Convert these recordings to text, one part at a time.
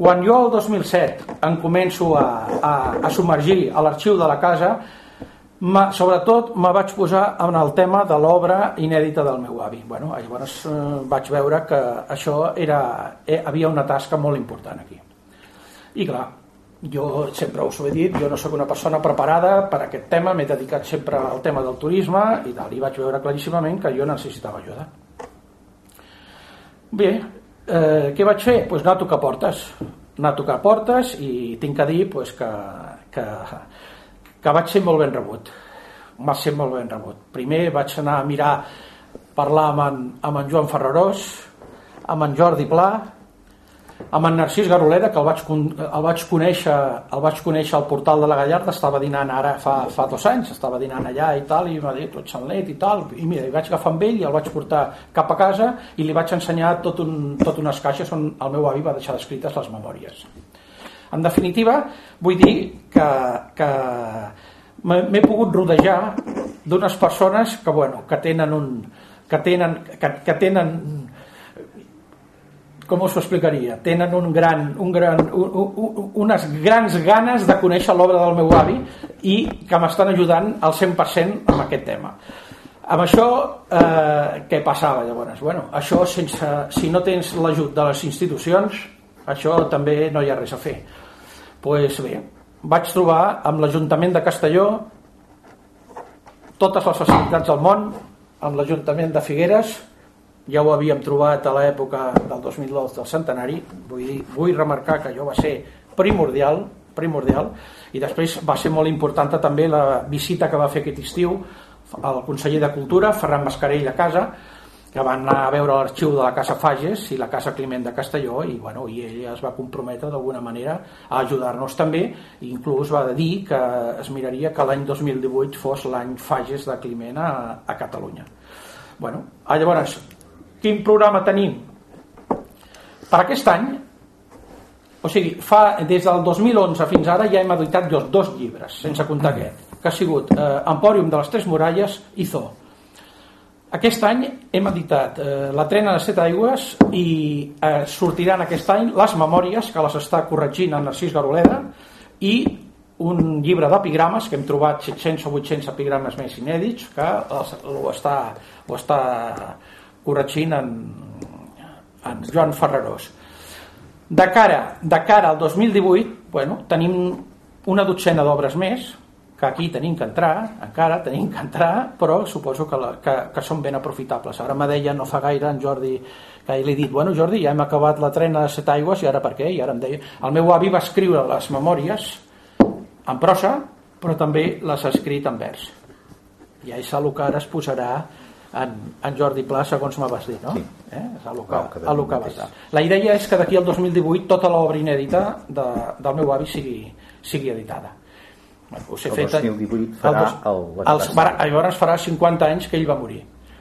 quan jo el 2007 em començo a, a, a submergir a l'arxiu de la casa Ma, sobretot me vaig posar en el tema de l'obra inèdita del meu avi. Bueno, llavors eh, vaig veure que això era, eh, havia una tasca molt important aquí. I clar, jo sempre us ho he dit, jo no sóc una persona preparada per a aquest tema, m'he dedicat sempre al tema del turisme i tal, i vaig veure claríssimament que jo necessitava ajuda. Bé, eh, què vaig fer? Doncs pues anar a tocar portes. Anar a tocar portes i tinc que dir pues, que, que que vaig ser molt ben rebut va ser molt ben rebut primer vaig anar a mirar parlar amb en, amb en Joan Ferrarós amb en Jordi Pla amb en Narcís Garolera que el vaig, el vaig conèixer el vaig conèixer al portal de la Gallarda estava dinant ara fa, fa dos anys estava dinant allà i tal i m'ha dit tot xanlet i tal i mira, i vaig agafar amb ell i el vaig portar cap a casa i li vaig ensenyar tot, un, tot unes caixes on el meu avi va deixar descrites les memòries. En definitiva, vull dir que, que m'he pogut rodejar d'unes persones que, bueno, que tenen un que tenen, que, que tenen com us ho explicaria? Tenen un gran, un gran, un, un, unes grans ganes de conèixer l'obra del meu avi i que m'estan ajudant al 100% amb aquest tema. Amb això, eh, què passava llavors? Bueno, això sense, si no tens l'ajut de les institucions, això també no hi ha res a fer pues bé, vaig trobar amb l'Ajuntament de Castelló totes les facilitats del món, amb l'Ajuntament de Figueres, ja ho havíem trobat a l'època del 2012 del centenari, vull, dir, vull remarcar que allò va ser primordial, primordial, i després va ser molt important també la visita que va fer aquest estiu el conseller de Cultura, Ferran Mascarell a casa, que van anar a veure l'arxiu de la Casa Fages i la Casa Climent de Castelló i, bueno, i ell es va comprometre d'alguna manera a ajudar-nos també. I inclús va dir que es miraria que l'any 2018 fos l'any Fages de Climent a, a Catalunya. Bueno, llavors quin programa tenim? per aquest any o sigui, fa, des del 2011 fins ara ja hem editat dos, dos llibres sense comptar aquest que ha sigut eh, Empòrium de les Tres Muralles i Zoo aquest any hem editat eh, La trena de set aigües i eh, sortiran aquest any les memòries que les està corregint en Narcís Garoleda i un llibre d'epigrames que hem trobat 700 o 800 epigrames més inèdits que els, ho, està, ho està corregint en, en Joan Ferrarós de cara, de cara al 2018 bueno, tenim una dotzena d'obres més que aquí tenim que entrar, encara tenim que entrar, però suposo que, la, que, que són ben aprofitables. Ara me deia no fa gaire en Jordi, que li he dit, bueno Jordi, ja hem acabat la trena de set aigües i ara per què? I ara em deia, el meu avi va escriure les memòries en prosa, però també les ha escrit en vers. I és el que ara es posarà en, en Jordi Pla, segons me vas dir, no? Sí. Eh? És el que, no, el que va estar. La idea és que d'aquí al 2018 tota l'obra inèdita de, del meu avi sigui, sigui editada us he el fet 2018 farà el, el, els, farà, llavors farà 50 anys que ell va morir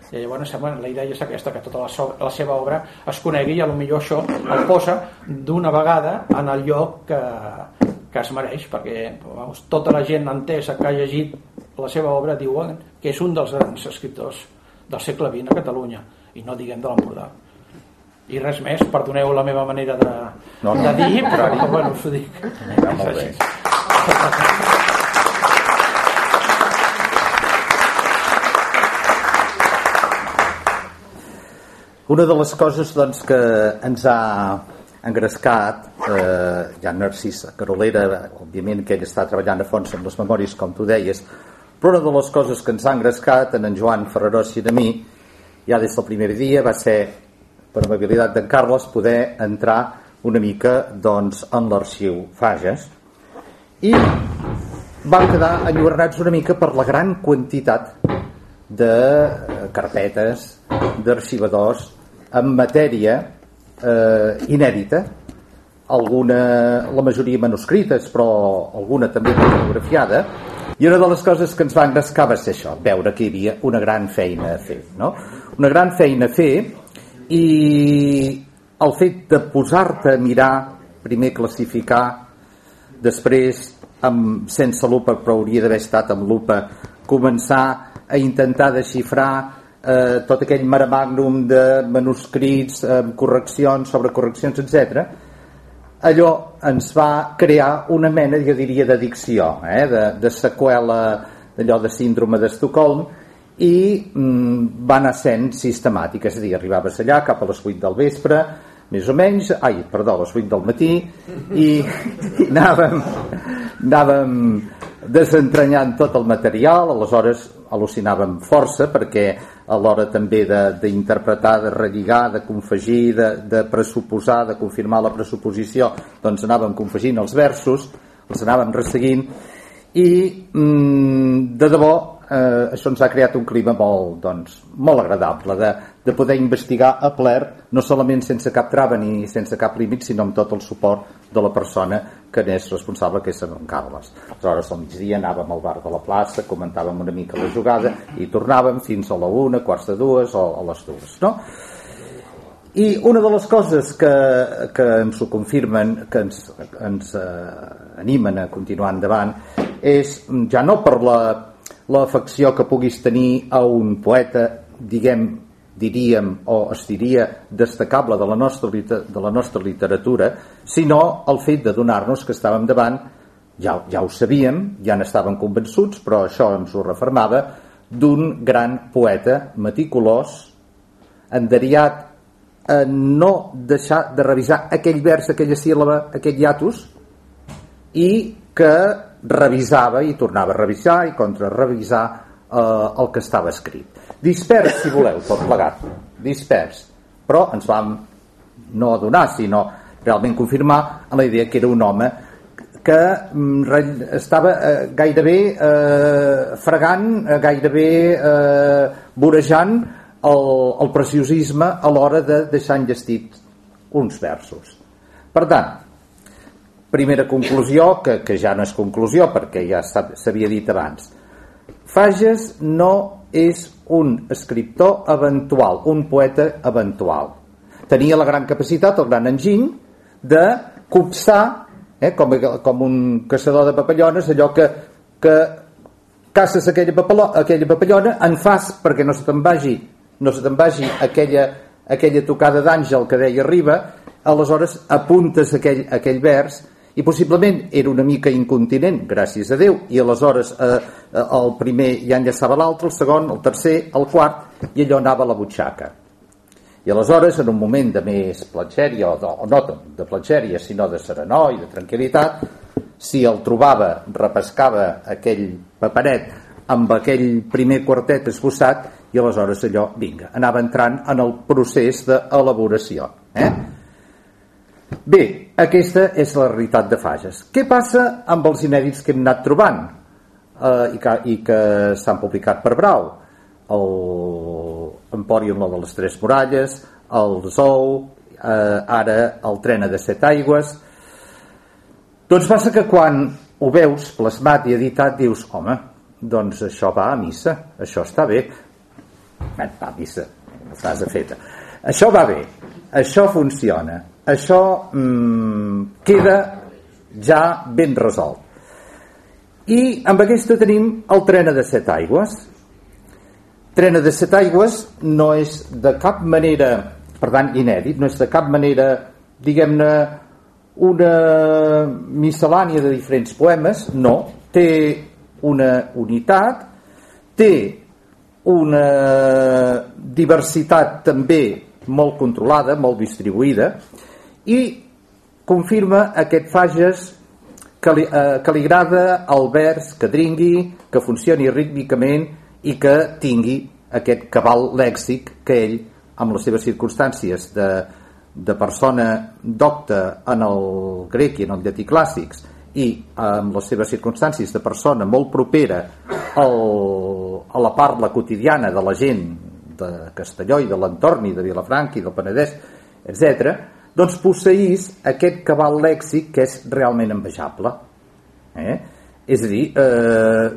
i llavors bueno, la idea és aquesta que tota la, so, la seva obra es conegui i millor això el posa d'una vegada en el lloc que, que es mereix perquè vamos, tota la gent entesa que ha llegit la seva obra diuen que és un dels grans escriptors del segle XX a Catalunya i no diguem de l'Empordà i res més, perdoneu la meva manera de, no, no, de dir, però bueno, us ho dic. Ja, molt bé. Una de les coses doncs, que ens ha engrescat, eh, ja Narcís Carolera, òbviament que ell està treballant a fons amb les memòries, com tu deies, però una de les coses que ens ha engrescat en en Joan Ferrarós i a mi, ja des del primer dia, va ser, per amabilitat d'en Carles, poder entrar una mica doncs, en l'arxiu Fages. I vam quedar enlluernats una mica per la gran quantitat de carpetes, d'arxivadors en matèria eh, inèdita. Alguna, la majoria manuscrites però alguna també fotografiada i una de les coses que ens va engrescar va ser això, veure que hi havia una gran feina a fer no? una gran feina a fer i el fet de posar-te a mirar primer classificar després amb, sense lupa però hauria d'haver estat amb lupa començar a intentar desxifrar eh, tot aquell magnum de manuscrits, eh, correccions, sobre correccions, etc. allò ens va crear una mena, jo diria, d'addicció, eh? de, de seqüela d'allò de síndrome d'Estocolm, i mm, va anar sent sistemàtic, és a dir, arribaves allà cap a les 8 del vespre, més o menys, ai, perdó, a les 8 del matí, i, i anàvem, anàvem desentranyant tot el material, aleshores al·lucinàvem força perquè a l'hora també d'interpretar, de, de relligar, de confegir, de, de pressuposar, de confirmar la pressuposició, doncs anàvem confegint els versos, els anàvem resseguint i mm, de debò eh, això ens ha creat un clima molt, doncs, molt agradable de, de poder investigar a pler no solament sense cap trava ni sense cap límit sinó amb tot el suport de la persona que n'és responsable que és en Carles aleshores al migdia anàvem al bar de la plaça comentàvem una mica la jugada i tornàvem fins a la una, quarts de dues o a les dues no? i una de les coses que, que ens ho confirmen que ens, ens eh, animen a continuar endavant és ja no per la l'afecció que puguis tenir a un poeta, diguem, diríem, o es diria destacable de la nostra, de la nostra literatura, sinó el fet de donar-nos que estàvem davant, ja, ja ho sabíem, ja n'estàvem convençuts, però això ens ho reformava, d'un gran poeta meticulós, enderiat a no deixar de revisar aquell vers, aquella síl·laba, aquell hiatus, i que revisava i tornava a revisar i contrarrevisar eh, el que estava escrit. Dispers, si voleu, tot plegat. Dispers. Però ens vam no adonar, sinó realment confirmar la idea que era un home que mm, estava eh, gairebé eh, fregant, eh, gairebé eh, vorejant el, el preciosisme a l'hora de deixar enllestits uns versos. Per tant, Primera conclusió, que, que ja no és conclusió perquè ja s'havia dit abans. Fages no és un escriptor eventual, un poeta eventual. Tenia la gran capacitat, el gran enginy, de copsar, eh, com, com un caçador de papallones, allò que, que caces aquella, papaló, aquella papallona, en fas perquè no se te'n vagi, no se te'n vagi aquella, aquella tocada d'àngel que deia arriba, aleshores apuntes aquell, aquell vers i possiblement era una mica incontinent, gràcies a Déu, i aleshores eh, eh, el primer ja enllaçava l'altre, el segon, el tercer, el quart, i allò anava a la butxaca. I aleshores, en un moment de més platxèria, o, de, o no de platxèria, sinó de serenor i de tranquil·litat, si el trobava, repescava aquell paperet amb aquell primer quartet esbossat i aleshores allò, vinga, anava entrant en el procés d'elaboració. Eh? Bé, aquesta és la realitat de Fages. Què passa amb els inèdits que hem anat trobant eh, i que, que s'han publicat per Brau? El Empòrium de les Tres Muralles, el Zou, eh, ara el Trena de Set Aigües... Doncs passa que quan ho veus plasmat i editat dius, home, doncs això va a missa, això està bé. Va a missa, la frase feta. Això va bé, això funciona, això mm, queda ja ben resolt. I amb aquesta tenim el Trena de Set Aigües. Trena de Set Aigües no és de cap manera, per tant, inèdit, no és de cap manera, diguem-ne, una miscel·lània de diferents poemes, no, té una unitat, té una diversitat també molt controlada, molt distribuïda, i confirma aquest Fages que li, eh, que li agrada el vers que dringui, que funcioni rítmicament i que tingui aquest cabal lèxic que ell, amb les seves circumstàncies de, de persona docta en el grec i en el llatí clàssics i amb les seves circumstàncies de persona molt propera al, a la parla quotidiana de la gent de Castelló i de l'entorn i de Vilafranca i del Penedès, etc doncs posseís aquest cabal lèxic que és realment envejable. Eh? És a dir, eh,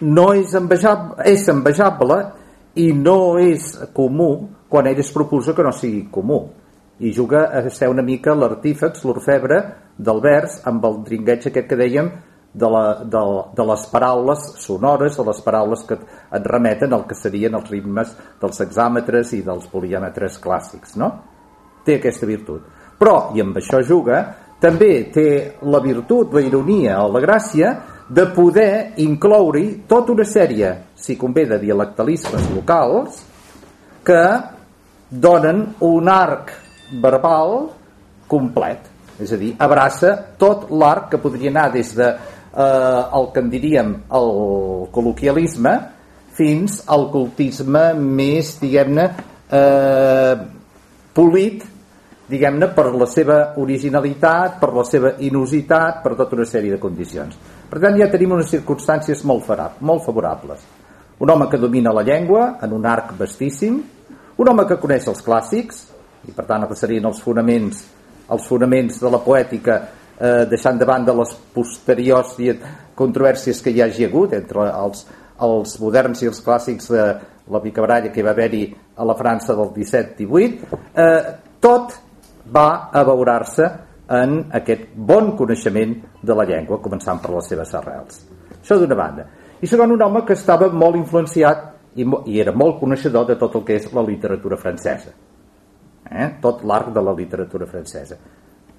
no és envejable, és envejable i no és comú quan ell es proposa que no sigui comú i juga a ser una mica l'artífex, l'orfebre del vers amb el dringueig aquest que dèiem de, la, de, de les paraules sonores, de les paraules que et remeten al que serien els ritmes dels hexàmetres i dels poliàmetres clàssics, no? Té aquesta virtut. però, i amb això juga, també té la virtut, la ironia o la gràcia de poder incloure tota una sèrie, si convé, de dialectalismes locals que donen un arc verbal complet. És a dir, abraça tot l'arc que podria anar des de eh, el que en diríem el col·loquialisme fins al cultisme més, diguem-ne, eh, polit, diguem-ne, per la seva originalitat, per la seva inusitat, per tota una sèrie de condicions. Per tant, ja tenim unes circumstàncies molt, molt favorables. Un home que domina la llengua en un arc vastíssim, un home que coneix els clàssics, i per tant serien els fonaments, els fonaments de la poètica eh, deixant de banda les posteriors controvèrsies que hi hagi hagut entre els, els moderns i els clàssics de la picabaralla que va haver-hi a la França del 17-18, eh, tot va a veurar-se en aquest bon coneixement de la llengua, començant per les seves arrels. Això d'una banda. I segon, un home que estava molt influenciat i, i era molt coneixedor de tot el que és la literatura francesa. Eh? Tot l'arc de la literatura francesa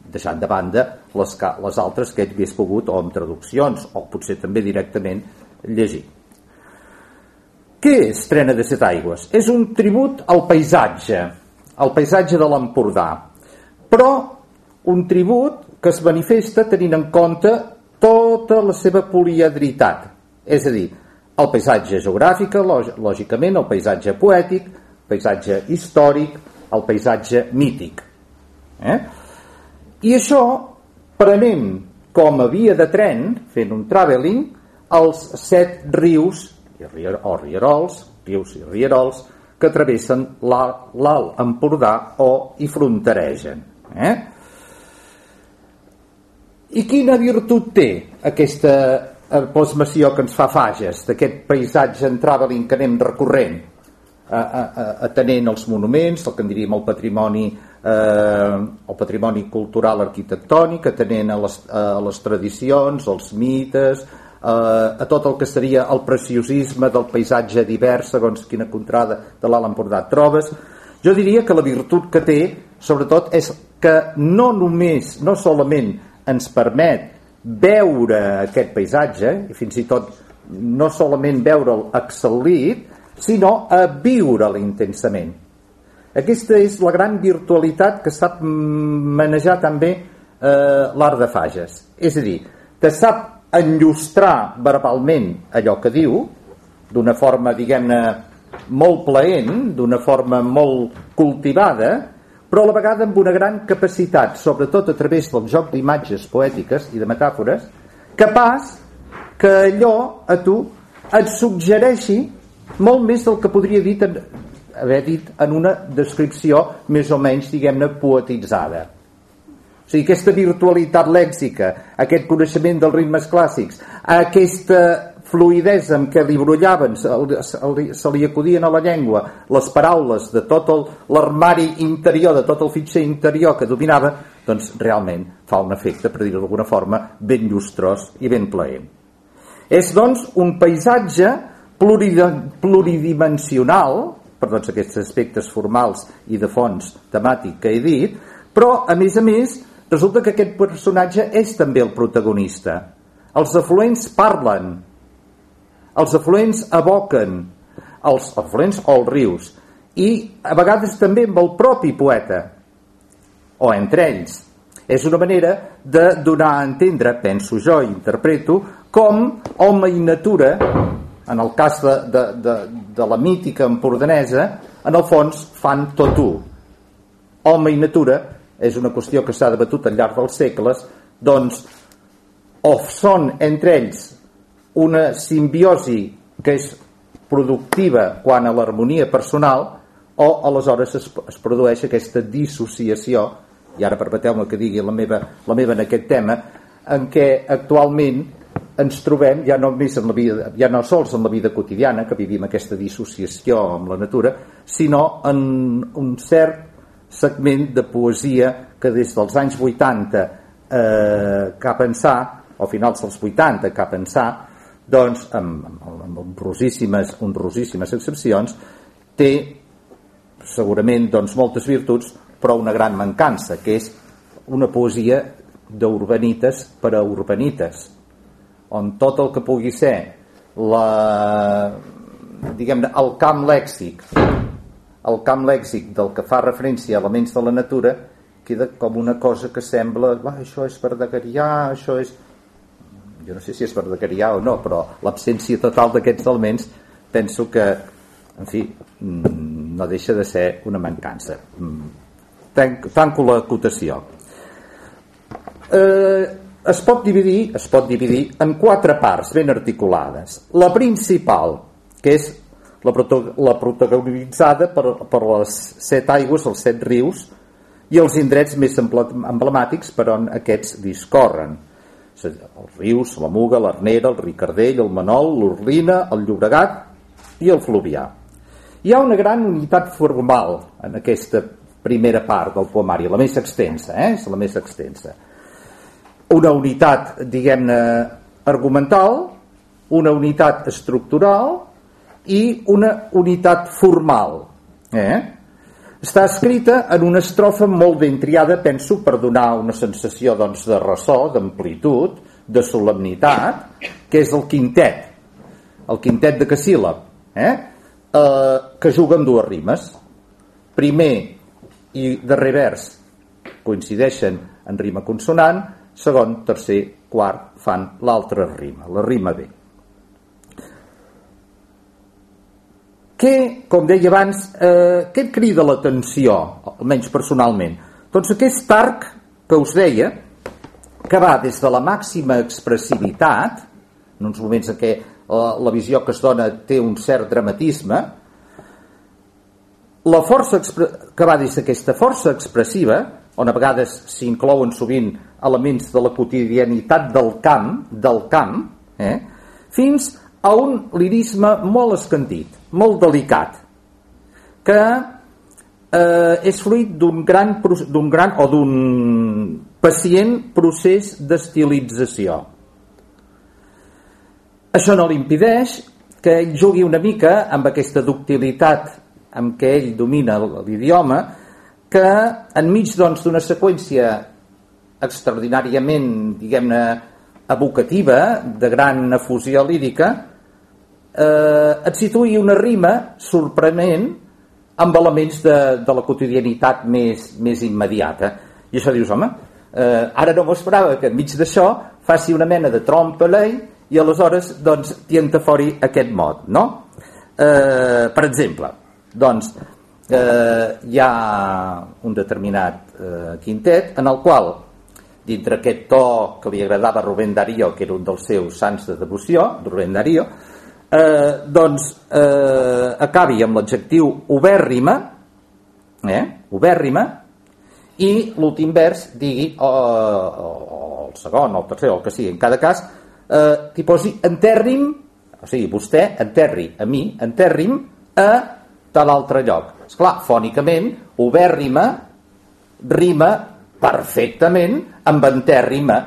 deixant de banda les, les altres que ell hagués pogut o amb traduccions o potser també directament llegir què és Trena de Set Aigües? És un tribut al paisatge, al paisatge de l'Empordà, però un tribut que es manifesta tenint en compte tota la seva poliedritat, és a dir, el paisatge geogràfic, lògicament, el paisatge poètic, el paisatge històric, el paisatge mític. Eh? I això prenem com a via de tren, fent un travelling, els set rius o rierols, rius i rierols, que travessen l'Alt Empordà o hi fronteregen. Eh? I quina virtut té aquesta plasmació que ens fa Fages, d'aquest paisatge en traveling que anem recorrent, atenent els monuments, el que en diríem el patrimoni, eh, el patrimoni cultural arquitectònic, atenent a les, a les tradicions, els mites, eh, a tot el que seria el preciosisme del paisatge divers segons quina contrada de l'Alt Empordà trobes jo diria que la virtut que té sobretot és que no només no solament ens permet veure aquest paisatge i fins i tot no solament veure'l excel·lit sinó a viure'l intensament. Aquesta és la gran virtualitat que sap manejar també eh, l'art de Fages. És a dir, que sap enllustrar verbalment allò que diu d'una forma, diguem-ne, molt plaent, d'una forma molt cultivada, però a la vegada amb una gran capacitat, sobretot a través del joc d'imatges poètiques i de metàfores, capaç que allò a tu et suggereixi molt més del que podria dir haver dit en una descripció més o menys, diguem-ne, poetitzada. O sigui, aquesta virtualitat lèxica, aquest coneixement dels ritmes clàssics, aquesta fluidesa amb què li brollaven, se, li, se li acudien a la llengua les paraules de tot l'armari interior, de tot el fitxer interior que dominava, doncs realment fa un efecte, per dir-ho d'alguna forma, ben llustrós i ben plaent. És, doncs, un paisatge pluridimensional, per tots aquests aspectes formals i de fons temàtic que he dit, però, a més a més, resulta que aquest personatge és també el protagonista. Els afluents parlen, els afluents evoquen, els afluents o els rius, i a vegades també amb el propi poeta, o entre ells. És una manera de donar a entendre, penso jo, interpreto, com home i natura, en el cas de, de, de, de la mítica empordanesa, en el fons fan tot un. Home i natura és una qüestió que s'ha debatut al llarg dels segles, doncs o són entre ells una simbiosi que és productiva quan a l'harmonia personal o aleshores es, es produeix aquesta dissociació i ara permeteu-me que digui la meva, la meva en aquest tema en què actualment ens trobem ja no només en la vida, ja no sols en la vida quotidiana que vivim aquesta dissociació amb la natura sinó en un cert segment de poesia que des dels anys 80 eh, cap ençà, o finals dels 80 cap ençà, doncs, amb, amb, amb rosíssimes, rosíssimes excepcions, té segurament doncs, moltes virtuts, però una gran mancança, que és una poesia d'urbanites per a urbanites on tot el que pugui ser la, diguem el camp lèxic el camp lèxic del que fa referència a elements de la natura queda com una cosa que sembla això és verdegarià, això és jo no sé si és verdegarià o no però l'absència total d'aquests elements penso que en fi mm, no deixa de ser una mancança. Mm, tanco la cotació eh, es pot dividir es pot dividir en quatre parts ben articulades. La principal que és la, la protagonitzada per, per les set aigües, els set rius i els indrets més emblemàtics per on aquests discorren els rius, la Muga, l'Arnera, el Ricardell, el Manol, l'Orlina, el Llobregat i el Fluvià. Hi ha una gran unitat formal en aquesta primera part del poemari, la més extensa, eh? és la més extensa. Una unitat, diguem-ne, argumental, una unitat estructural i una unitat formal. Eh? Està escrita en una estrofa molt ben triada, penso, per donar una sensació doncs, de ressò, d'amplitud, de solemnitat, que és el quintet, el quintet de Casíl·lab, eh? eh, que juga amb dues rimes. Primer i darrer vers coincideixen en rima consonant, segon, tercer, quart fan l'altra rima, la rima B. Què, com deia abans, eh, què et crida l'atenció, almenys personalment? Doncs aquest arc que us deia, que va des de la màxima expressivitat, en uns moments en què la, la visió que es dona té un cert dramatisme, la força que va des d'aquesta força expressiva, on a vegades s'inclouen sovint elements de la quotidianitat del camp, del camp, eh, fins un lirisme molt escandit, molt delicat, que eh, és fruit d'un gran, gran o d'un pacient procés d'estilització. Això no l'impideix que ell jugui una mica amb aquesta ductilitat amb què ell domina l'idioma, que enmig doncs, d'una doncs, seqüència extraordinàriament, diguem-ne, evocativa, de gran efusió lírica, eh, et situï una rima sorprenent amb elements de, de la quotidianitat més, més immediata. I això dius, home, eh, ara no m'ho esperava que enmig d'això faci una mena de trompa-lei i aleshores doncs t'hi aquest mot, no? Eh, per exemple, doncs eh, hi ha un determinat eh, quintet en el qual dintre aquest to que li agradava a Rubén Darío, que era un dels seus sants de devoció, Rubén Darío, eh, doncs eh, acabi amb l'adjectiu obèrrima, eh, obèrrima, i l'últim vers digui, o, o, o el segon, o el tercer, o el que sigui, en cada cas, eh, que posi enterrim, o sigui, vostè enterri a mi, enterrim a tal altre lloc. És clar, fònicament, obèrrima rima perfectament amb enterrima.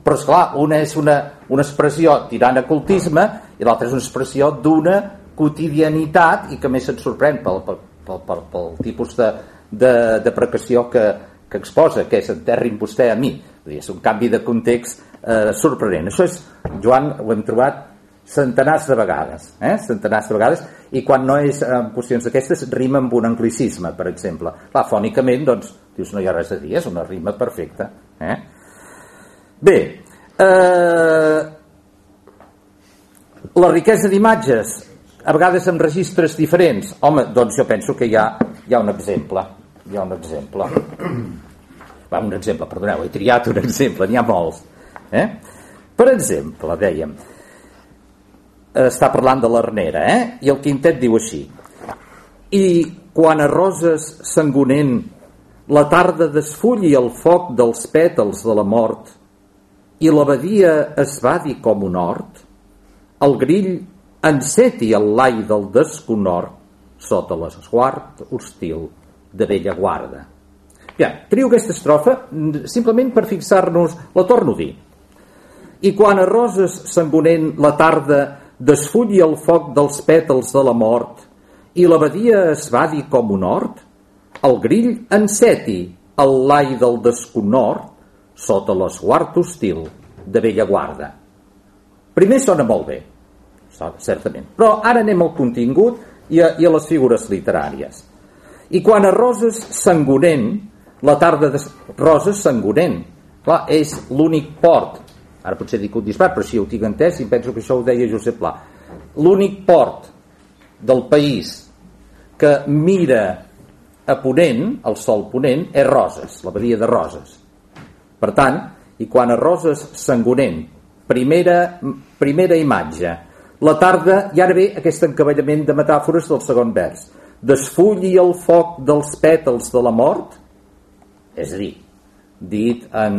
Però, és clar, una és una, una expressió tirant a cultisme i l'altra és una expressió d'una quotidianitat i que més et sorprèn pel, pel, pel, pel, pel tipus de, de, de precació que, que exposa, que és enterrin vostè a mi. És un canvi de context eh, sorprenent. Això és, Joan, ho hem trobat centenars de vegades, eh? centenars de vegades, i quan no és en qüestions d'aquestes, rima amb un anglicisme, per exemple. Clar, fònicament, doncs, dius, no hi ha res a dir, és una rima perfecta. Eh? Bé, eh, la riquesa d'imatges, a vegades amb registres diferents, home, doncs jo penso que hi ha, hi ha un exemple. Hi ha un exemple. Va, un exemple, perdoneu, he triat un exemple, n'hi ha molts. Eh? Per exemple, dèiem, està parlant de l'Arnera, eh? i el quintet diu així. I quan a roses sangonent la tarda desfulli el foc dels pètals de la mort i l'abadia es va dir com un hort, el grill enceti el lai del desconhort sota l'esguard hostil de vella guarda. Ja, trio aquesta estrofa simplement per fixar-nos, la torno a dir. I quan a roses sangonent la tarda desfulli el foc dels pètals de la mort i l'abadia es va dir com un hort, el grill enceti el lai del desconor sota l'esguard hostil de bella guarda. Primer sona molt bé, certament. Però ara anem al contingut i a, i a les figures literàries. I quan a Roses Sangonent, la tarda de Roses Sangonent, clar, és l'únic port, ara potser dic un disbat, però si ho tinc entès i penso que això ho deia Josep Pla, l'únic port del país que mira a Ponent, el sol Ponent, és Roses, la badia de Roses. Per tant, i quan a Roses Sangonent, primera, primera imatge, la tarda, i ara ve aquest encavallament de metàfores del segon vers. Desfulli el foc dels pètals de la mort, és a dir, dit en,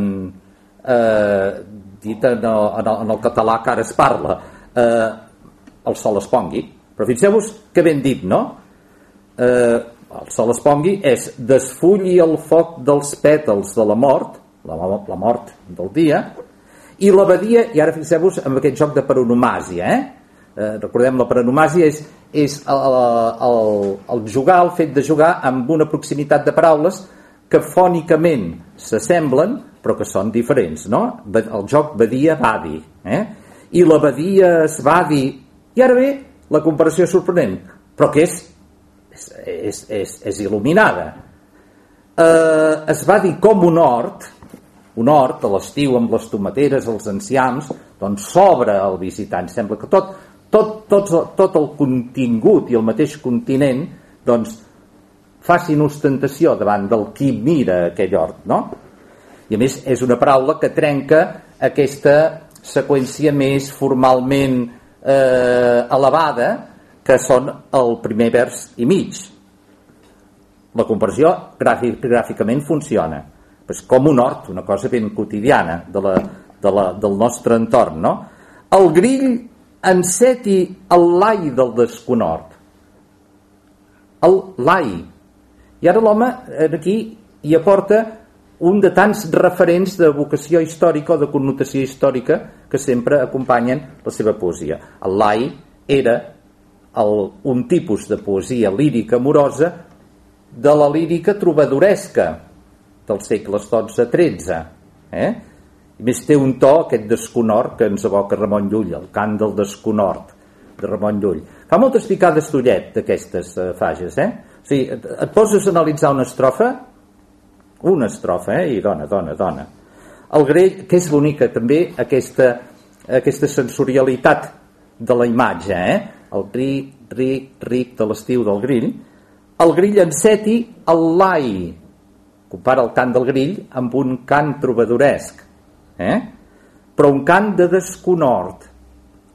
eh, dit en el, en, el, en el català que ara es parla, eh, el sol es pongui. Però fixeu-vos que ben dit, no? Eh, el sol es pongui és desfulli el foc dels pètals de la mort, la, la mort del dia, i l'abadia, i ara fixeu-vos amb aquest joc de paronomàsia, eh? eh, recordem la paranomàsia és, és el, el, el jugar, el fet de jugar amb una proximitat de paraules que fònicament s'assemblen però que són diferents no? el joc badia badi eh? i la badia es badi i ara ve la comparació sorprenent però que és és, és, és, és il·luminada eh, es va dir com un hort un hort a l'estiu amb les tomateres, els enciams doncs s'obre al visitant sembla que tot, tot, tot, tot el contingut i el mateix continent doncs facin ostentació davant del qui mira aquell hort no? I a més és una paraula que trenca aquesta seqüència més formalment eh, elevada que són el primer vers i mig la comparació gràfic, gràficament funciona és com un hort, una cosa ben quotidiana de la, de la, del nostre entorn no? el grill enceti el lai del desconort. El lai. I ara l'home aquí hi aporta un de tants referents de vocació històrica o de connotació històrica que sempre acompanyen la seva poesia. El lai era el, un tipus de poesia lírica amorosa de la lírica trobadoresca dels segles XII-XIII. Eh? I més té un to, aquest desconort, que ens evoca Ramon Llull, el cant del desconort de Ramon Llull. Fa moltes picades d'ullet d'aquestes fages, eh? O sigui, et, et poses a analitzar una estrofa, una estrofa, eh? I dona, dona, dona. El grell, que és bonica també aquesta, aquesta sensorialitat de la imatge, eh? El ric, ric, ric de l'estiu del grill. El grill enceti el lai. Compara el cant del grill amb un cant trobadoresc eh? però un cant de desconort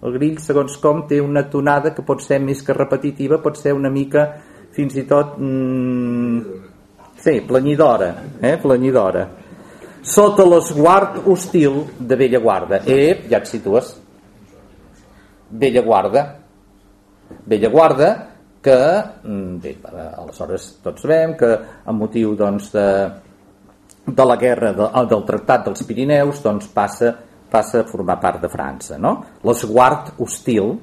el grill segons com té una tonada que pot ser més que repetitiva pot ser una mica fins i tot mm, sí, planyidora eh? planyidora sota l'esguard hostil de Bella Guarda ep, ja et situes Bella Guarda Bella Guarda que mm, bé, aleshores tots sabem que amb motiu doncs, de, de la guerra de, ah, del Tractat dels Pirineus doncs passa, passa a formar part de França no? l'esguard hostil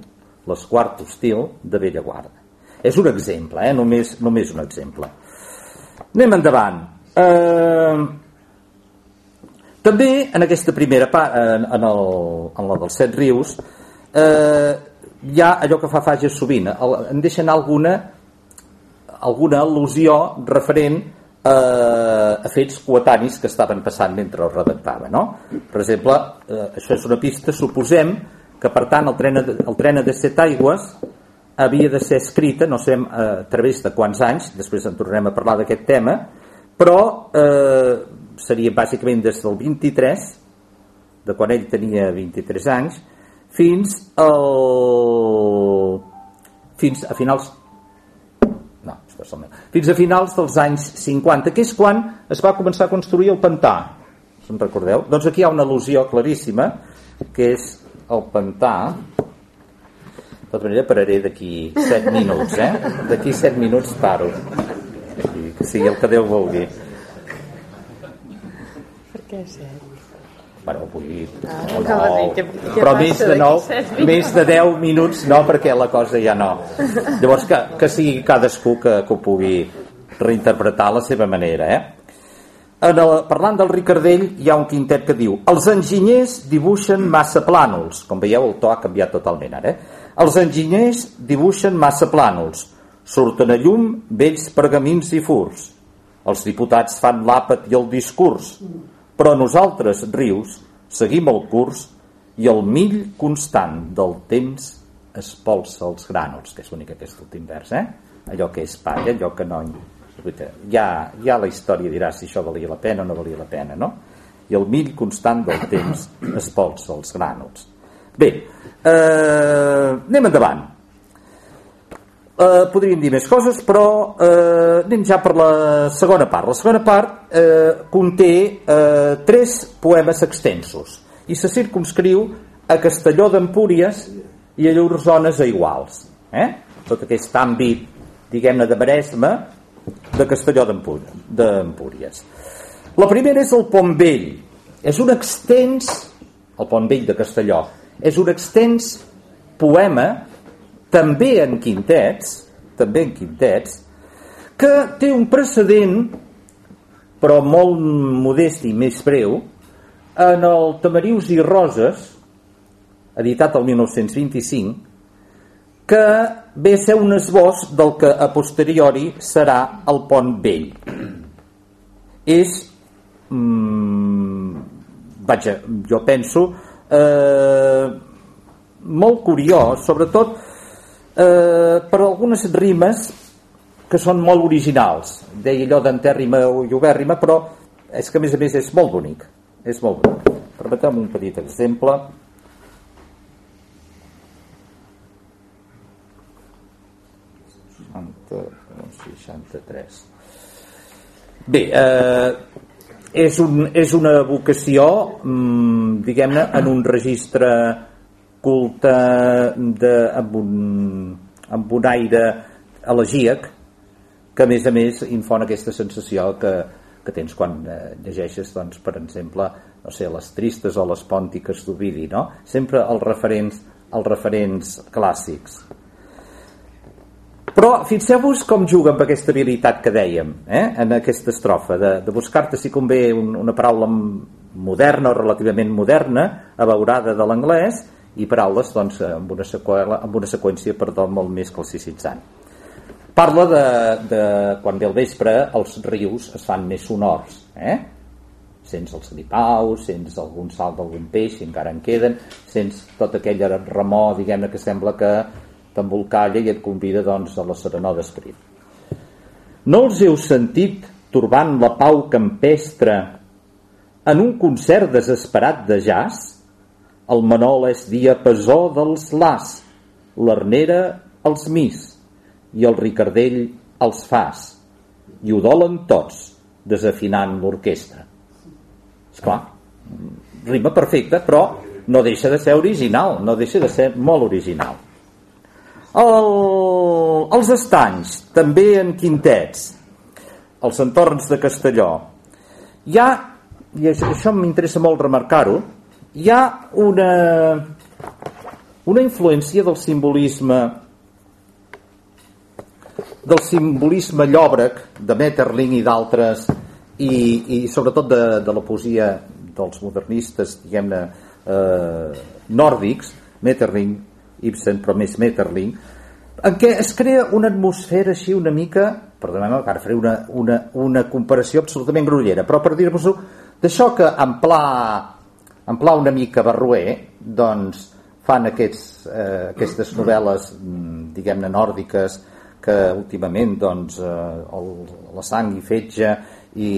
l'esguard hostil de Bellaguarda és un exemple, eh? només, només un exemple anem endavant eh, també en aquesta primera part en, en, el, en la dels set rius eh, hi ha allò que fa Fages sovint el, en deixen alguna alguna al·lusió referent eh, a fets coetanis que estaven passant mentre el redactava. No? Per exemple, eh, això és una pista, suposem que per tant el tren, el tren de set aigües havia de ser escrita, no eh, a través de quants anys, després en tornarem a parlar d'aquest tema, però eh, seria bàsicament des del 23, de quan ell tenia 23 anys, fins al fins a finals fins a finals dels anys 50, que és quan es va començar a construir el pantà. Se'n recordeu? Doncs aquí hi ha una al·lusió claríssima, que és el pantà. De tota manera, pararé d'aquí 7 minuts, eh? D'aquí 7 minuts paro. Que sigui el que Déu vulgui. Per què 7? bueno, vull dir, ah, no, no, però més de, 9, més de 10 minuts no, perquè la cosa ja no llavors que, que sigui cadascú que, que ho pugui reinterpretar a la seva manera eh? en el, parlant del Ricardell hi ha un quintet que diu els enginyers dibuixen massa plànols com veieu el to ha canviat totalment ara eh? Els enginyers dibuixen massa plànols surten a llum vells pergamins i furs els diputats fan l'àpat i el discurs però nosaltres, rius, seguim el curs i el mill constant del temps espolsa els grànuls, que és l'únic aquest últim vers, eh? allò que és palla, allò que no... Ja, ja la història dirà si això valia la pena o no valia la pena, no? I el mill constant del temps espolsa els grànuls. Bé, eh, anem endavant. Eh, podríem dir més coses, però eh, anem ja per la segona part. La segona part eh, conté eh, tres poemes extensos i se circumscriu a Castelló d'Empúries i a llurs zones a iguals. Eh? Tot aquest àmbit, diguem-ne, de Maresme, de Castelló d'Empúries. La primera és el Pont Vell. És un extens, el Pont Vell de Castelló, és un extens poema, també en quintets, també en quintets, que té un precedent, però molt modest i més breu, en el Tamarius i Roses, editat el 1925, que ve a ser un esbós del que a posteriori serà el Pont Vell. És, mm, vaja, jo penso, eh, molt curiós, sobretot eh, per algunes rimes que són molt originals. Deia allò d'entèrrima i obèrrima, però és que a més a més és molt bonic. És molt bonic. Permetem un petit exemple. Eh, 63. Bé, eh, és, un, és una vocació, mm, diguem-ne, en un registre culte de, amb, un, amb un aire elegíac que a més a més infon aquesta sensació que, que tens quan eh, llegeixes, doncs, per exemple, no sé, les tristes o les pòntiques d'Ovidi, no? Sempre els referents, els referents clàssics. Però fixeu-vos com juga amb aquesta habilitat que dèiem, eh? en aquesta estrofa, de, de buscar-te, si convé, un, una paraula moderna o relativament moderna, abaurada de l'anglès, i paraules doncs, amb, una seqüela, amb una seqüència perdó, molt més classicitzant. Parla de, de quan ve el vespre els rius es fan més sonors, eh? Sents els gripaus, sents algun salt d'algun peix, si encara en queden, sents tot aquell remor, diguem-ne, que sembla que t'embolcalla i et convida doncs, a la serenor d'esperit. No els heu sentit turbant la pau campestre en un concert desesperat de jazz? El manol és diapasó dels las, l'arnera els mis, i el Ricardell els fas i ho dolen tots desafinant l'orquestra és clar rima perfecta però no deixa de ser original no deixa de ser molt original el, els estanys també en quintets els entorns de Castelló. Hi ha i això m'interessa molt remarcar-ho hi ha una una influència del simbolisme del simbolisme llòbrec de Metterling i d'altres i, i sobretot de, de la poesia dels modernistes diguem-ne eh, nòrdics. Metterling, Ibsen però més Metterling en què es crea una atmosfera així una mica perdoneu ara faré una, una, una comparació absolutament grollera però per dir-vos-ho d'això que en pla, en pla una mica barruer doncs fan aquests, eh, aquestes novel·les mm, diguem-ne nòrdiques que últimament doncs, eh, el, la sang i fetge i,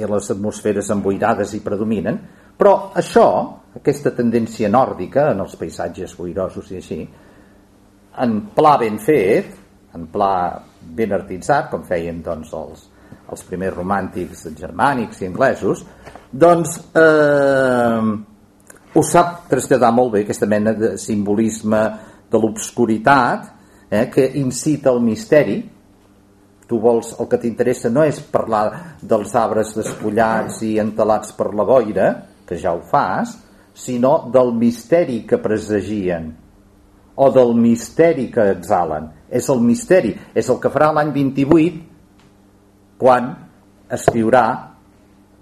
i les atmosferes emboirades hi predominen, però això, aquesta tendència nòrdica en els paisatges boirosos i així, en pla ben fet, en pla ben artitzat, com feien doncs, els, els primers romàntics germànics i anglesos, doncs eh, ho sap traslladar molt bé aquesta mena de simbolisme de l'obscuritat eh, que incita al misteri. Tu vols, el que t'interessa no és parlar dels arbres despullats i entelats per la boira, que ja ho fas, sinó del misteri que presagien o del misteri que exhalen. És el misteri, és el que farà l'any 28 quan escriurà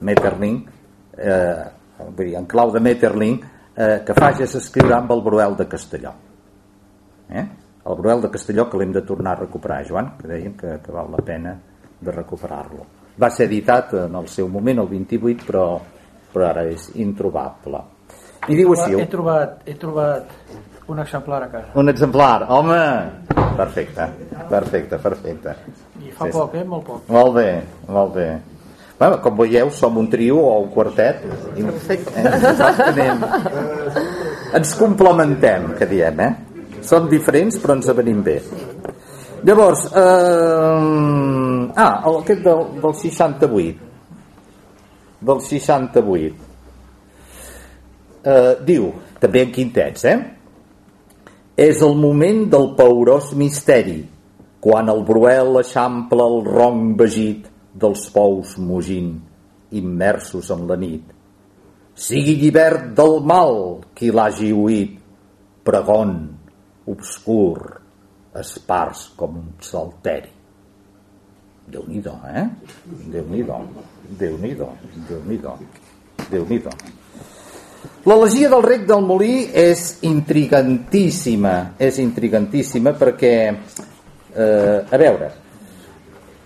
Metterling eh, vull dir, en clau de Metterling eh, que faci és escriure amb el Bruel de Castelló eh? el Bruel de Castelló que l'hem de tornar a recuperar Joan, que dèiem que, que val la pena de recuperar-lo va ser editat en el seu moment el 28 però, però ara és introbable i diu així. He trobat, he trobat un exemplar a casa. Un exemplar, home! Perfecte, perfecte, perfecte. I fa sí. poc, eh? molt poc. Molt bé, molt bé. Bueno, com veieu, som un trio o un quartet. I eh, anem, ens complementem, que diem, eh? Som diferents però ens venim bé. Llavors, eh, ah, aquest del, del 68, del 68, eh, diu, també en quintets, eh? És el moment del paurós misteri, quan el bruel eixampla el ronc vegit dels pous mugint, immersos en la nit. Sigui llibert del mal qui l'hagi oït, pregon, obscur, espars com un salteri. Déu-n'hi-do, eh? Déu-n'hi-do, Déu-n'hi-do, Déu-n'hi-do, Déu-n'hi-do. L'elegia del rec del Molí és intrigantíssima, és intrigantíssima perquè, eh, a veure,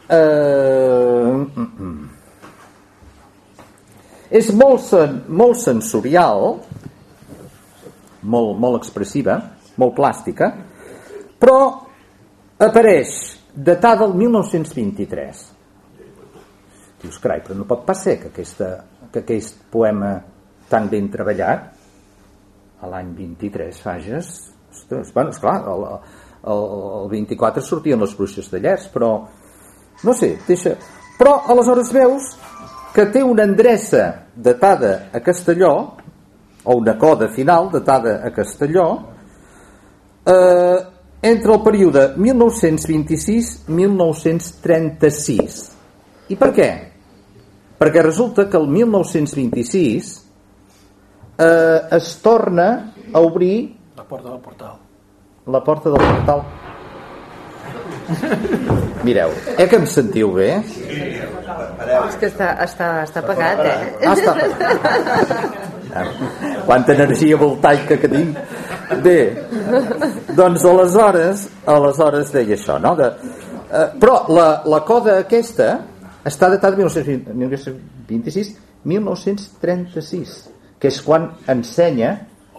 eh, mm, mm. és molt, sen, molt sensorial, molt, molt expressiva, molt plàstica, però apareix datada el 1923. Dius, carai, però no pot pas ser que, aquesta, que aquest poema tan ben treballat a l'any 23 fages ostres, bueno, esclar el, el, el 24 sortien les bruixes de Llers però no sé, deixa però aleshores veus que té una endreça datada a Castelló o una coda final datada a Castelló eh, entre el període 1926-1936 i per què? perquè resulta que el 1926 eh, es torna a obrir la porta del portal la porta del portal mireu, eh que em sentiu bé? és que està, està, està pagat eh? ah, està pagat quanta energia voltaica que tinc bé, doncs aleshores aleshores deia això no? de, eh, però la, la coda aquesta està datada de 1926 1936 que és quan ensenya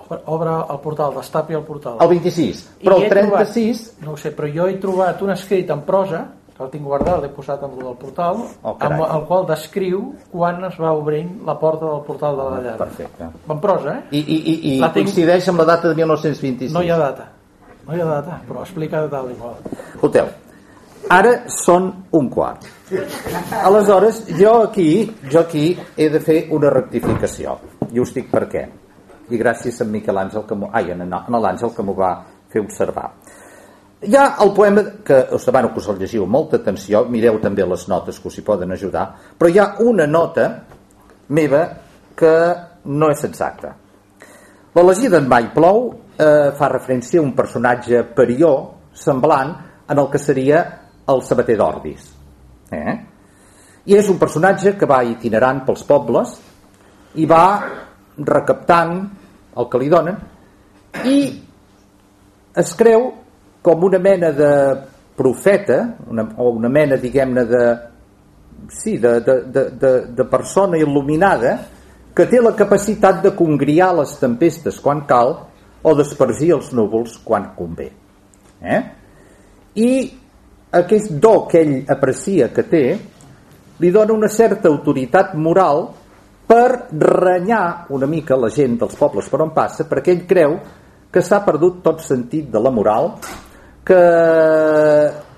obre el portal, destapi el portal. el 26, però el 36 trobat, no sé, però jo he trobat un escrit en prosa que el tinc guardat, l'he posat amb el del portal oh, amb el qual descriu quan es va obrint la porta del portal de la llar perfecte. En prosa, eh? i, i, i, i tinc... coincideix amb la data de 1926 no hi ha data. No hi ha data, però explica de tal igual escolteu, ara són un quart. Aleshores jo aquí jo aquí he de fer una rectificació. I us dic per què. I gràcies a Miquel Àngel que ai, en, en l'Àngel que m'ho va fer observar. Hi ha el poema que us demano que us el llegiu amb molta atenció. Mireu també les notes que us hi poden ajudar. Però hi ha una nota meva que no és exacta. L'elegia d'en Mai Plou eh, fa referència a un personatge perió semblant en el que seria el sabater d'Ordis eh? i és un personatge que va itinerant pels pobles i va recaptant el que li donen i es creu com una mena de profeta una, o una mena diguem-ne de sí, de, de, de, de, de persona il·luminada que té la capacitat de congriar les tempestes quan cal o d'espargir els núvols quan convé eh? i aquest do que ell aprecia que té li dona una certa autoritat moral per renyar una mica la gent dels pobles per on passa perquè ell creu que s'ha perdut tot sentit de la moral que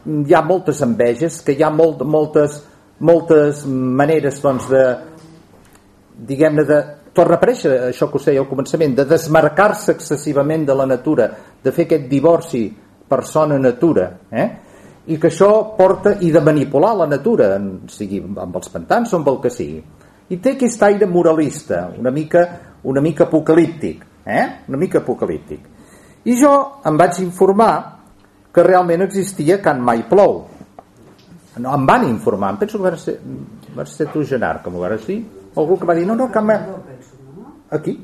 hi ha moltes enveges, que hi ha molt, moltes, moltes maneres doncs, de diguem-ne de torna a aparèixer això que us deia al començament de desmarcar-se excessivament de la natura de fer aquest divorci persona-natura eh? I que això porta i de manipular la natura sigui amb els pantans o amb el que sigui. I té aquest aire moralista una mica, una mica apocalíptic eh? una mica apocalíptic. I jo em vaig informar que realment existia Can Mai Plou. No, em van informar em penso que va ser, va ser tu Genart que m'ho vas dir algú que va dir, no, no, cap me... Aquí?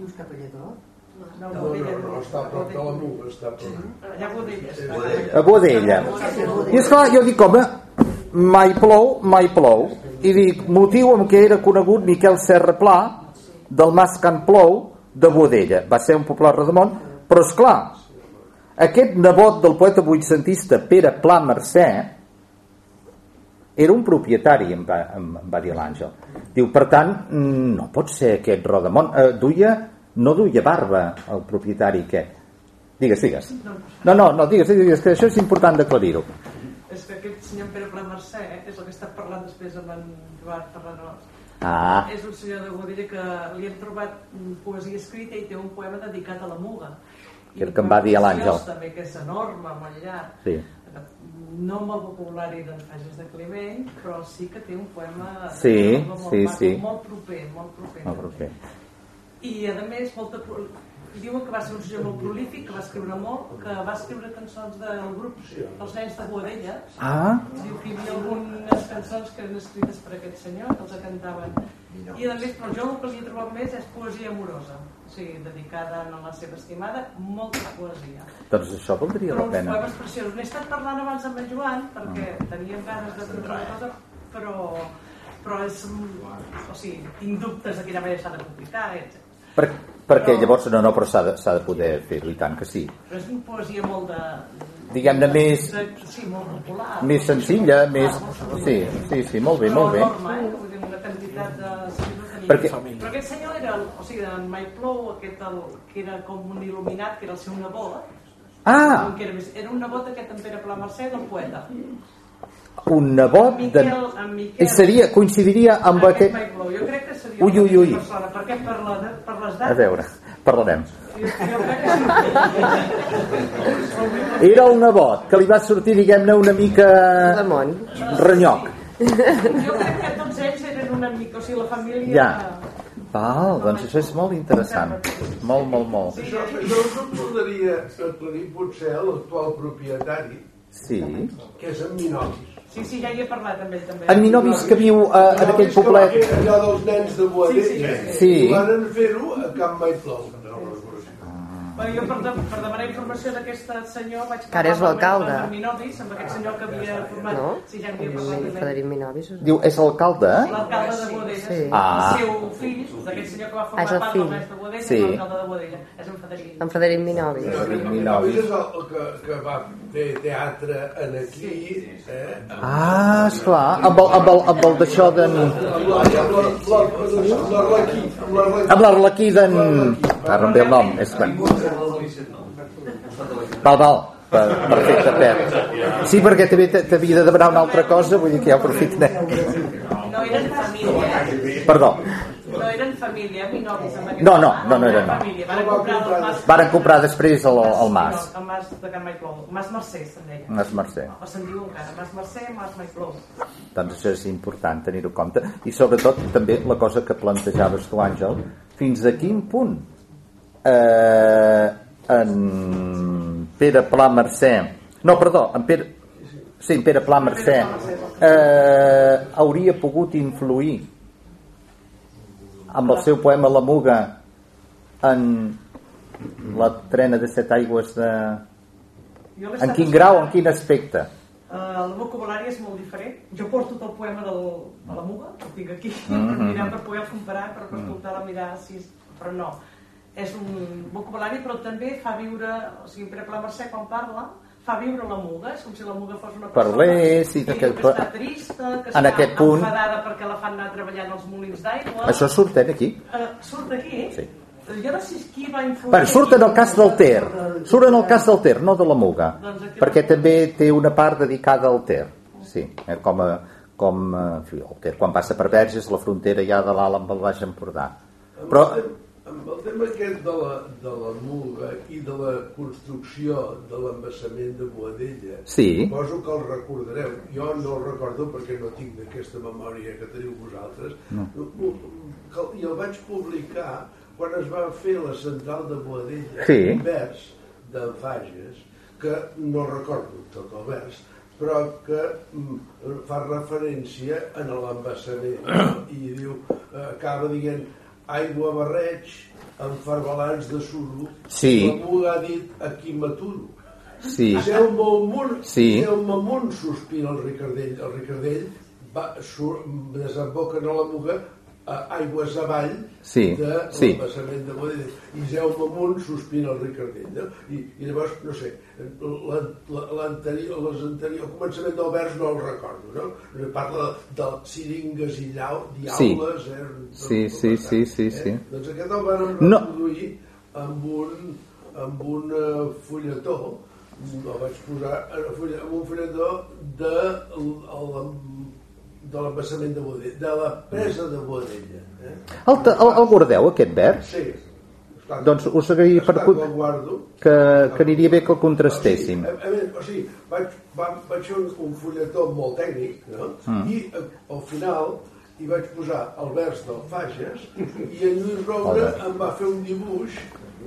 No, no, no, està a prop de la Muga, està a prop. Allà Godelles. A Bodella. I esclar, jo dic, home, mai plou, mai plou. I dic, motiu amb què era conegut Miquel Serra Pla, del Mas Can Plou, de Bodella. Va ser un poble a Redemont, però és clar, aquest nebot del poeta vuitcentista Pere Pla Mercè era un propietari, em va, em va dir l'Àngel. Diu, per tant, no pot ser aquest Rodamont. Eh, duia, no duia barba, el propietari aquest. Digues, digues. No, no, no, digues, digues, que això és important d'aclarir-ho. És que aquest senyor Pere Pla Mercè eh, és el que està parlant després amb en Joan Ferranós. Ah, És un senyor de Godella que li hem trobat poesia escrita i té un poema dedicat a la muga. És el que em va dir l'Àngel. També, que és enorme, molt llarg. sí. No amb el vocabulari d'en Fages de Climent, però sí que té un poema Sí, molt sí, maco, sí. molt proper, molt proper. Però què? I a més, molta, pro- diuen que va ser un senyor molt prolífic, que va escriure molt, que va escriure cançons del grup dels nens de Boadella. Ah, Diu que hi havia algunes cançons que eren escrites per aquest senyor, que els cantaven. I a més, però jo el que li he trobat més és poesia amorosa, o sigui, dedicada a la seva estimada, molta poesia. doncs això valdria Però la uns pena. poemes preciosos. N'he estat parlant abans amb en Joan, perquè teníem ganes de fer una cosa, però, però és, o sigui, tinc dubtes de quina manera s'ha de publicar, etc. Per, perquè llavors, no, no, però s'ha de, de poder fer-ho, i tant que sí. Però és una poesia molt de... Diguem-ne més, de, sí, molt popular. més senzilla, més... Sí, sí, sí, molt bé, molt bé. Però enorme, eh? Vull dir, una quantitat de... Perquè- Però aquest senyor era, el, o sigui, en Mike Plou, aquest, el, que era com un il·luminat, que era el seu nebot, Ah, era, més- era un nebot aquest en Pere Pla Mercè del poeta. Un nebot de... Miquel, en Miquel, I seria, coincidiria amb aquest aquest... Jo crec que seria Ui, ui, ui. persona, perquè per, la, per les A dates... veure, parlarem. Jo, jo. Era el nebot, que li va sortir, diguem-ne, una mica... Ramon. Renyoc. Jo crec que tots ells eren una mica, o sigui, la família... Ja. Val, doncs això és molt interessant. Molt, molt, molt. Això, això us ho podria aclarir potser a l'actual propietari, Sí. que és en Minovis. Sí, sí, ja hi he parlat amb ell també. En Minovis que viu eh, en aquell poblet... allò dels nens de Boadella, Sí. i van fer-ho a Can Maiplou. Bueno, jo per, de, per demanar informació d'aquest senyor vaig Que ara és l'alcalde. amb Minovis, amb aquest senyor que havia format... No? Sí, ja n'havia parlat. Frederic Minovis. Diu, és alcalde? eh? L'alcalde de Boadella, Sí. Ah. el seu fill, d'aquest senyor que va Ah, formar el part fill. del Nens de Boadella, Sí. és l'alcalde de Boadella, és en Federic. En Frederic Minovis. Minovis és el, que, que va fer teatre en aquí, eh? Ah, esclar, amb el, amb el, amb el d'això d'en... Amb la- amb la- la- l'Arlequí. amb l'Arlequí. D'en... Ara em ve el nom, és... Val, val, per- perfecte, Pep. Sí, perquè també t'havia de demanar una altra cosa, vull dir que ja aprofitaré. No eren família? Perdó, No eren família, No, no, no, no eren, no. Varen comprar després el, el Mas, el mas de Can Maiplou. Mas Mercè, se'n deia. Mas Mercè. O se'n diu encara. Mas Mercè, Mas Maiplou. Doncs això és important tenir-ho en compte. I sobretot també la cosa que plantejaves tu, Àngel, fins a quin punt eh, en Pere Pla Mercè... No, perdó, en Pere... Sí, en Pere Pla Mercè eh, hauria pogut influir amb el seu poema La Muga en la trena de set aigües de... En quin grau, en quin aspecte? Uh, el vocabulari és molt diferent. Jo porto tot el poema del, de la Muga, el tinc aquí, Mm -hmm. per mirar, per poder comparar, per escoltar-la, mirar si... és- Però no, és un vocabulari, però també fa viure... O sigui, per exemple, la Mercè, quan parla, fa viure la Muga, és com si la Muga fos una persona Parlés i que, d'aquest- que està trista, que En està aquest punt- enfadada perquè la fan anar treballant als molins d'aigua. Això surt eh, aquí? Uh, surt aquí? Sí. Jo no sé qui va influir... Bueno, surt en el cas del Ter. Surt en el cas del Ter, no de la Muga. Doncs Perquè també té una part dedicada al Ter. Sí, eh, com a, com a, en fi, el Ter, quan passa per Verges, la frontera ja de l'Alt amb el Baix Empordà. Però, Amb el tema aquest de la, de la muga i de la construcció de l'embassament de Boadella, Sí. suposo que el recordareu. Jo no el recordo perquè no tinc aquesta memòria que teniu vosaltres. No. I el vaig publicar quan es va fer la central de Boadella, Sí. un vers d'en Fages, que no recordo tot el vers, però que mm, fa referència en l'embassament i diu, eh, acaba dient aigua barreig amb farbalans de suro Sí. la muga ha dit aquí m'aturo Sí. Seu-me amunt, Sí. seu-me amunt, sospira el Ricardell. El Ricardell va, sur, desemboca a la muga a aigües avall Sí, de sí. l'embassament de Boadell. I Jaume amunt sospira el Ricardell. No? I, I llavors, no sé, la- la- l'anterior, les anterior, el començament del vers no el recordo, no? Parla de siringues i llau, diaules... Eh? Sí, sí, sí, sí, sí. Eh? Doncs aquest el van No. reproduir amb un, amb un eh, fulletó el vaig posar en, en un fulletó de, el- de l'embassament de Boadella, de la presa de Boadella. Eh? El, el, el guardeu, aquest vers? Sí. Està, Doncs us agrairia per guardo. Que, que aniria bé que el contrastéssim. O sigui, a, a, o sigui vaig, va, vaig fer un, un fulletó molt tècnic, no? Mm. I a, al final hi vaig posar el vers del Fages i en Lluís Roure em va fer un dibuix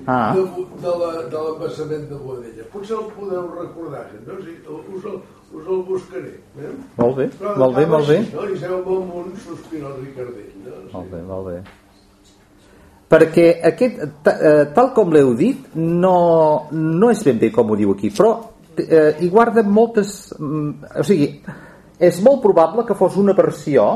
Ah. de, de la- de l'embassament de Boadella. Potser el podeu recordar, no? O sigui, us, el, us el buscaré. Eh? Molt bé, Però molt bé, acaba molt bé. No? I seu amunt sospira el Ricardell. No? Molt bé, molt bé. Perquè aquest, eh, tal com l'heu dit, no, no és ben bé com ho diu aquí, però eh, hi guarda moltes... mm, O sigui, és molt probable que fos una versió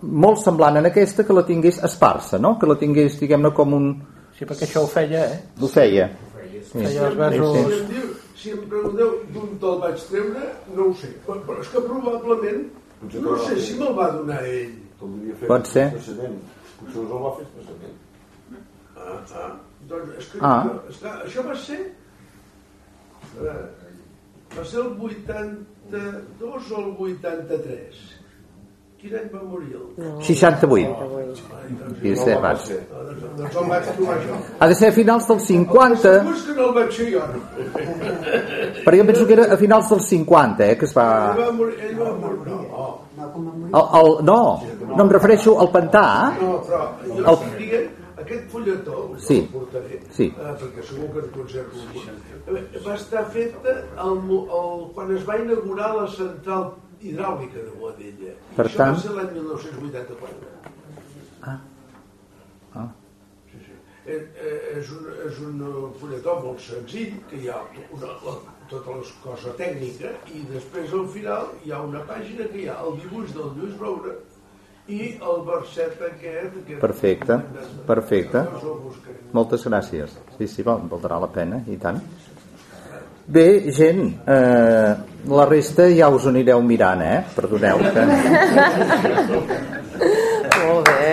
molt semblant a aquesta que la tingués esparsa, no? Que la tingués, diguem-ne, com un... Sí, perquè això ho feia, eh? Ho feia. Sí. Feia els versos... em, diu, si em pregunteu d'on te'l vaig treure, no ho sé. Però, però és que probablement, no sé si me'l va donar ell. Fer Pot ser. Potser us el va fer expressament. Ah, ah. Doncs és que, Ah. és que això va ser... Veure, va ser el 82 o el 83. Quin any va morir el? No, 68. I No sé, va Doncs, el vaig trobar jo. Ha de ser a finals dels 50, Segur és que no el vaig jo. Però jo penso que era a finals dels 50, eh, que es va... Ell va morir... Ell va morir no, El, el, no, no em refereixo al pantà, no, però jo El- aquest fulletó, Sí. el portaré, Sí. eh, perquè segur que en conservo. Eh, Va estar feta el, el, quan es va inaugurar la central hidràulica de Boadella. I Per això tant- va ser l'any 1984. Ah. Ah. Sí, sí. Eh, eh, és, un, és un eh, fulletó molt senzill, que hi ha una, la, tota la cosa tècnica, i després al final hi ha una pàgina que hi ha el dibuix del Lluís Roure i el verset aquest... Que Perfecte, perfecte. Moltes gràcies. Sí, sí, val, valdrà la pena, i tant. Bé, gent, eh, la resta ja us anireu mirant, eh? Perdoneu. Que... Molt bé.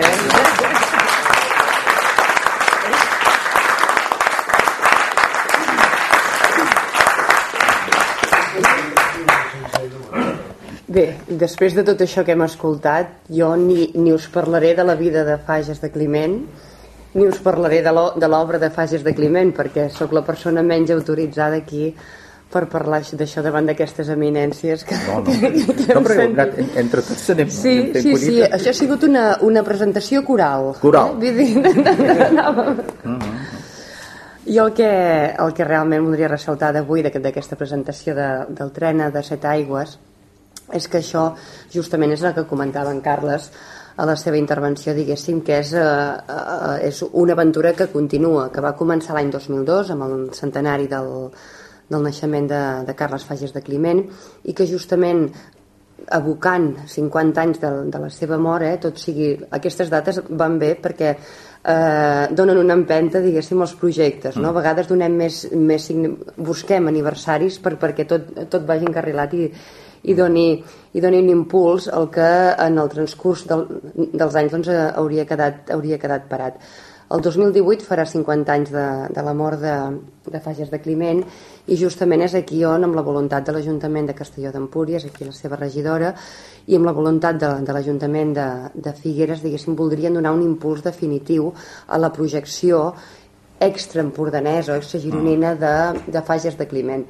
Bé, després de tot això que hem escoltat, jo ni, ni us parlaré de la vida de Fages de Climent, ni us parlaré de l'o- de l'obra de Fages de Climent, perquè sóc la persona menys autoritzada aquí per parlar d'això davant d'aquestes eminències que, No, no, que, que no hem però sentit. en- entre tots anem, Sí, anem sí, sí, això ha sigut una, una presentació coral. Coral. Eh? Dir, anàvem- Jo el que, el que realment voldria ressaltar d'avui, d'aquest- d'aquesta presentació de, del tren de Set Aigües, és que això justament és el que comentava en Carles a la seva intervenció, diguéssim, que és, eh, eh, és una aventura que continua, que va començar l'any 2002 amb el centenari del, del naixement de, de Carles Fages de Climent i que justament evocant 50 anys de, de la seva mort, eh, tot sigui, aquestes dates van bé perquè eh, donen una empenta, diguéssim, als projectes. No? A vegades donem més, més signi- busquem aniversaris per, perquè tot, tot vagi encarrilat i, i, doni, i doni un impuls al que en el transcurs del, dels anys doncs, eh, hauria, quedat, hauria quedat parat. El 2018 farà 50 anys de, de la mort de, de Fages de Climent i justament és aquí on, amb la voluntat de l'Ajuntament de Castelló d'Empúries, aquí la seva regidora, i amb la voluntat de, de l'Ajuntament de, de Figueres, diguéssim, voldrien donar un impuls definitiu a la projecció extraempordanesa o extragironina de, de Fages de Climent.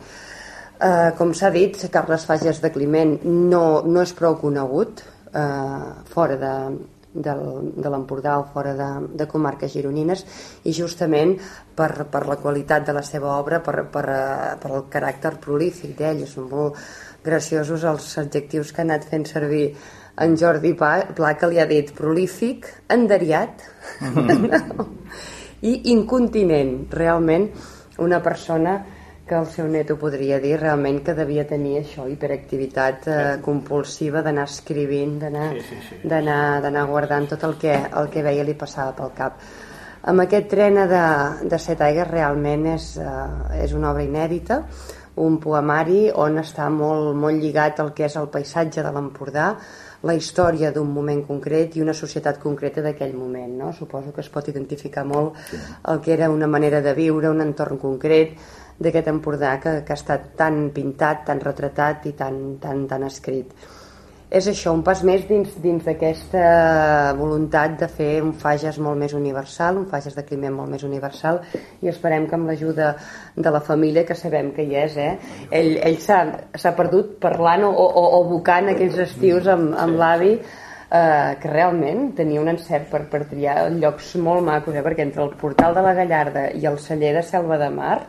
Uh, com s'ha dit, Carles Fages de Climent no, no és prou conegut uh, fora de, del, de l'Empordà o fora de, de comarques gironines i justament per, per la qualitat de la seva obra, per, per, per el caràcter prolífic d'ell. Són molt graciosos els adjectius que ha anat fent servir en Jordi Pla, que li ha dit prolífic, enderiat mm -hmm. i incontinent. Realment una persona que el seu net ho podria dir realment que devia tenir això, hiperactivitat eh, compulsiva d'anar escrivint, d'anar sí, sí, sí. guardant tot el que, el que veia li passava pel cap. Amb aquest trena de, de Set Aigues realment és, eh, és una obra inèdita, un poemari on està molt, molt lligat el que és el paisatge de l'Empordà, la història d'un moment concret i una societat concreta d'aquell moment. No? Suposo que es pot identificar molt el que era una manera de viure, un entorn concret, d'aquest Empordà que, que ha estat tan pintat, tan retratat i tan, tan, tan escrit. És això, un pas més dins, d'aquesta voluntat de fer un Fages molt més universal, un Fages de Climent molt més universal i esperem que amb l'ajuda de la família, que sabem que hi és, eh? ell, ell s'ha perdut parlant o, o, o bocant aquells estius amb, amb l'avi eh, que realment tenia un encert per, per triar llocs molt macos, eh? perquè entre el portal de la Gallarda i el celler de Selva de Mar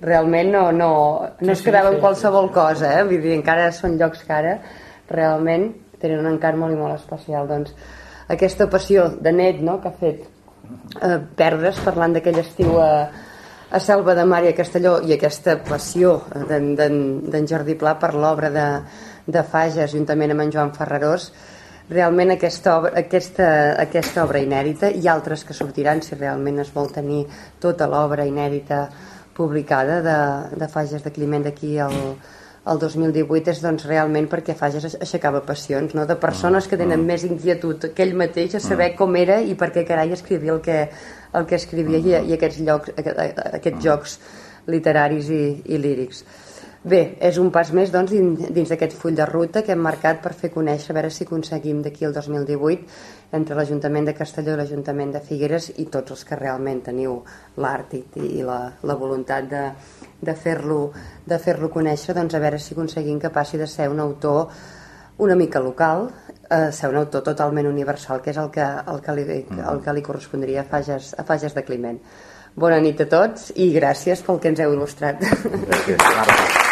realment no, no, no es quedava en qualsevol cosa, eh? vull dir, encara són llocs que ara realment tenen un encant molt i molt especial. Doncs aquesta passió de net no? que ha fet eh, perdre's parlant d'aquell estiu a, a Selva de Mar i a Castelló i aquesta passió d'en Jordi Pla per l'obra de, de Fages juntament amb en Joan Ferrarós realment aquesta obra, aquesta, aquesta obra inèdita i altres que sortiran si realment es vol tenir tota l'obra inèdita publicada de, de Fages de Climent d'aquí al, el 2018 és doncs realment perquè Fages aixecava passions no? de persones que tenen mm. més inquietud que ell mateix a saber mm. com era i per què carai escrivia el que, el que escrivia i, i aquests, llocs, aquests jocs literaris i, i lírics. Bé, és un pas més doncs, dins d'aquest full de ruta que hem marcat per fer conèixer, a veure si aconseguim d'aquí el 2018 entre l'Ajuntament de Castelló i l'Ajuntament de Figueres i tots els que realment teniu l'art i, i la, la voluntat de, de fer-lo de fer conèixer, doncs a veure si aconseguim que passi de ser un autor una mica local a ser un autor totalment universal, que és el que, el que, li, el que li correspondria a Fages, a Fages de Climent. Bona nit a tots i gràcies pel que ens heu il·lustrat. Gràcies.